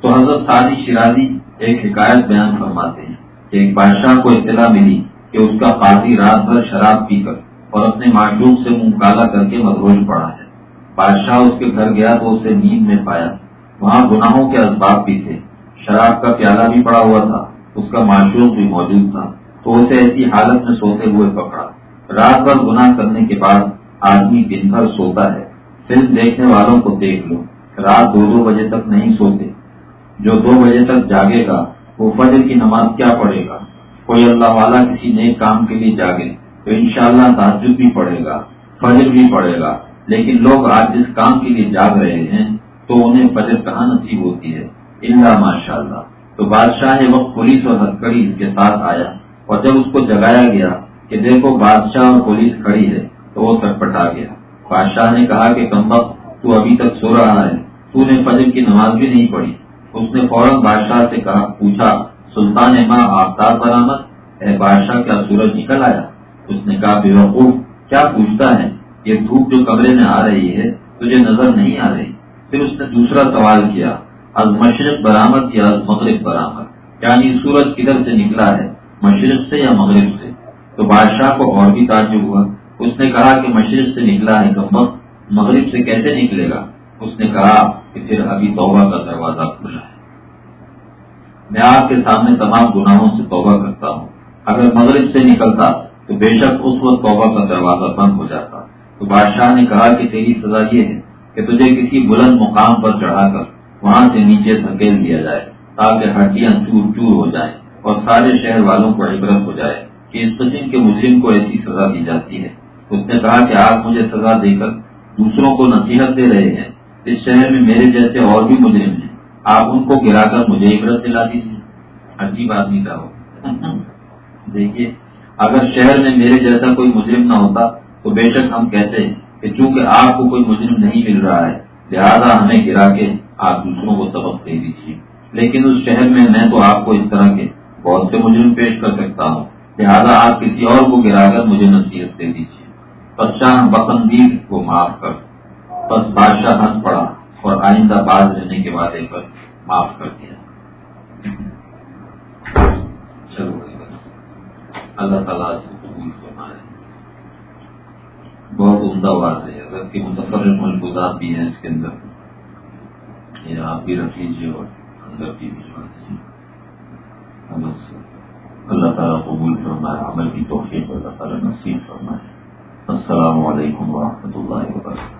تو حضرت سادی شیرازی ایک حکایت بیان فرماتے ہیں کہ ایک بادشاہ کو اطلاع ملی کہ اس کا قاضی رات بھر شراب پی کر اور اپنے معشوق سے منہ کالا کر کے مدروج پڑا ہے۔ بادشاہ اس کے گھر گیا تو اسے نیند میں پایا۔ وہاں گناہوں کے اسباب بھی تھے۔ شراب کا پیالہ بھی پڑا ہوا تھا، اس کا معشوق بھی موجود تھا۔ تو اسے ایسی حالت میں سوتے ہوئے پکڑا۔ رات بھر گناہ کرنے کے بعد آدمی دن بھر سوتا ہے۔ فلم دیکھنے والوں کو دیکھ لو۔ رات دو دو بجے تک نہیں سوتے۔ جو دو بجے تک جاگے گا، وہ فجر کی نماز کیا پڑھے گا؟ کوئی اللہ والا کسی نئے کام کے لیے جاگے تو انشاءاللہ شاء بھی پڑھے گا، فجر بھی پڑھے گا۔ لیکن لوگ آج جس کام کے لیے جاگ رہے ہیں، تو انہیں فجر کہاں نصیب ہوتی ہے؟ اللہ ماشاء اللہ تو بادشاہ وقت پولیس اور ہتکڑی اس کے ساتھ آیا اور جب اس کو جگایا گیا کہ دیکھو بادشاہ اور پولیس کھڑی ہے، تو وہ سٹ پٹا گیا۔ بادشاہ نے کہا کہ کم وقت، تو ابھی تک سو رہا ہے۔ تو نے فجر کی نماز بھی نہیں پڑھی۔ اس نے فوراً بادشاہ سے کہا، پوچھا، سلطان ماں آفتاب برآمد؟ اے بادشاہ، کیا سورج نکل آیا؟ اس نے کہا، بے وقوف، کیا پوچھتا ہے؟ یہ دھوپ جو کمرے میں آ رہی ہے، تجھے نظر نہیں آ رہی۔ پھر اس نے دوسرا سوال کیا، از مشرق برآمد یا از مغرب برآمد؟ یعنی سورج کدھر سے نکلا ہے، مشرق سے یا مغرب سے؟ تو بادشاہ کو اور بھی تعجب ہوا۔ اس نے کہا کہ مشرق سے نکلا ہے کم مغرب سے کیسے نکلے گا؟ اس نے کہا کہ پھر ابھی توبہ کا دروازہ کھلا ہے۔ میں آپ کے سامنے تمام گناہوں سے توبہ کرتا ہوں۔ اگر مغرب سے نکلتا تو بے شک اس وقت توبہ کا دروازہ بند ہو جاتا۔ تو بادشاہ نے کہا کہ تیری سزا یہ ہے کہ تجھے کسی بلند مقام پر چڑھا کر وہاں سے نیچے دھکیل دیا جائے تاکہ ہڈیاں چور چور ہو جائیں اور سارے شہر والوں کو عبرت ہو جائے کہ اس قسم کے مجرم کو ایسی سزا دی جاتی ہے۔ اس نے کہا کہ آپ مجھے سزا دے کر دوسروں کو نصیحت دے رہے ہیں۔ اس شہر میں میرے جیسے اور بھی مجرم ہیں۔ آپ ان کو گرا کر مجھے عبرت دلا دیجیے۔ عجیب آدمی کا ہو <laughs> دیکھیے، اگر شہر میں میرے جیسا کوئی مجرم نہ ہوتا تو بے شک ہم کہتے ہیں کہ چونکہ آپ کو کوئی مجرم نہیں مل رہا ہے، لہذا ہمیں گرا کے آپ دوسروں کو سبق دے دیجیے لیکن اس شہر میں میں تو آپ کو اس طرح کے بہت سے مجرم پیش کر سکتا ہوں۔ لہذا آپ کسی اور کو گرا کر مجھے نصیحت دے دیجیے بس شاہ بسندیر کو معاف کر۔ بس بادشاہ ہنس پڑا اور آئندہ باز رہنے کے وعدے پر معاف کر دیا۔ چلو، اللہ تعالیٰ سے بہت عمدہ بات ہے۔ اگر متفر مظفر ملبوزات بھی ہیں اس کے اندر، یہ آپ بھی رکھ لیجیے اور اندر بھی بھجوا دیجیے بس اللہ تعالیٰ قبول فرمائے، عمل کی توفیق اللہ تعالیٰ نصیب فرمائے۔ السلام علیکم ورحمۃ اللہ وبرکاتہ۔